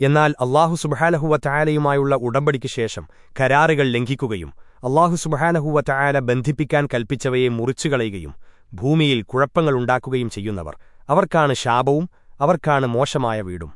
എന്നാൽ അള്ളാഹു സുബഹാനഹുവ ചായാലയുമായുള്ള ഉടമ്പടിക്ക് ശേഷം കരാറുകൾ ലംഘിക്കുകയും അള്ളാഹു സുബഹാനഹുവ ചായാല ബന്ധിപ്പിക്കാൻ കൽപ്പിച്ചവയെ മുറിച്ചുകളയുകയും ഭൂമിയിൽ കുഴപ്പങ്ങളുണ്ടാക്കുകയും ചെയ്യുന്നവർ അവർക്കാണ് ശാപവും അവർക്കാണ് മോശമായ വീടും.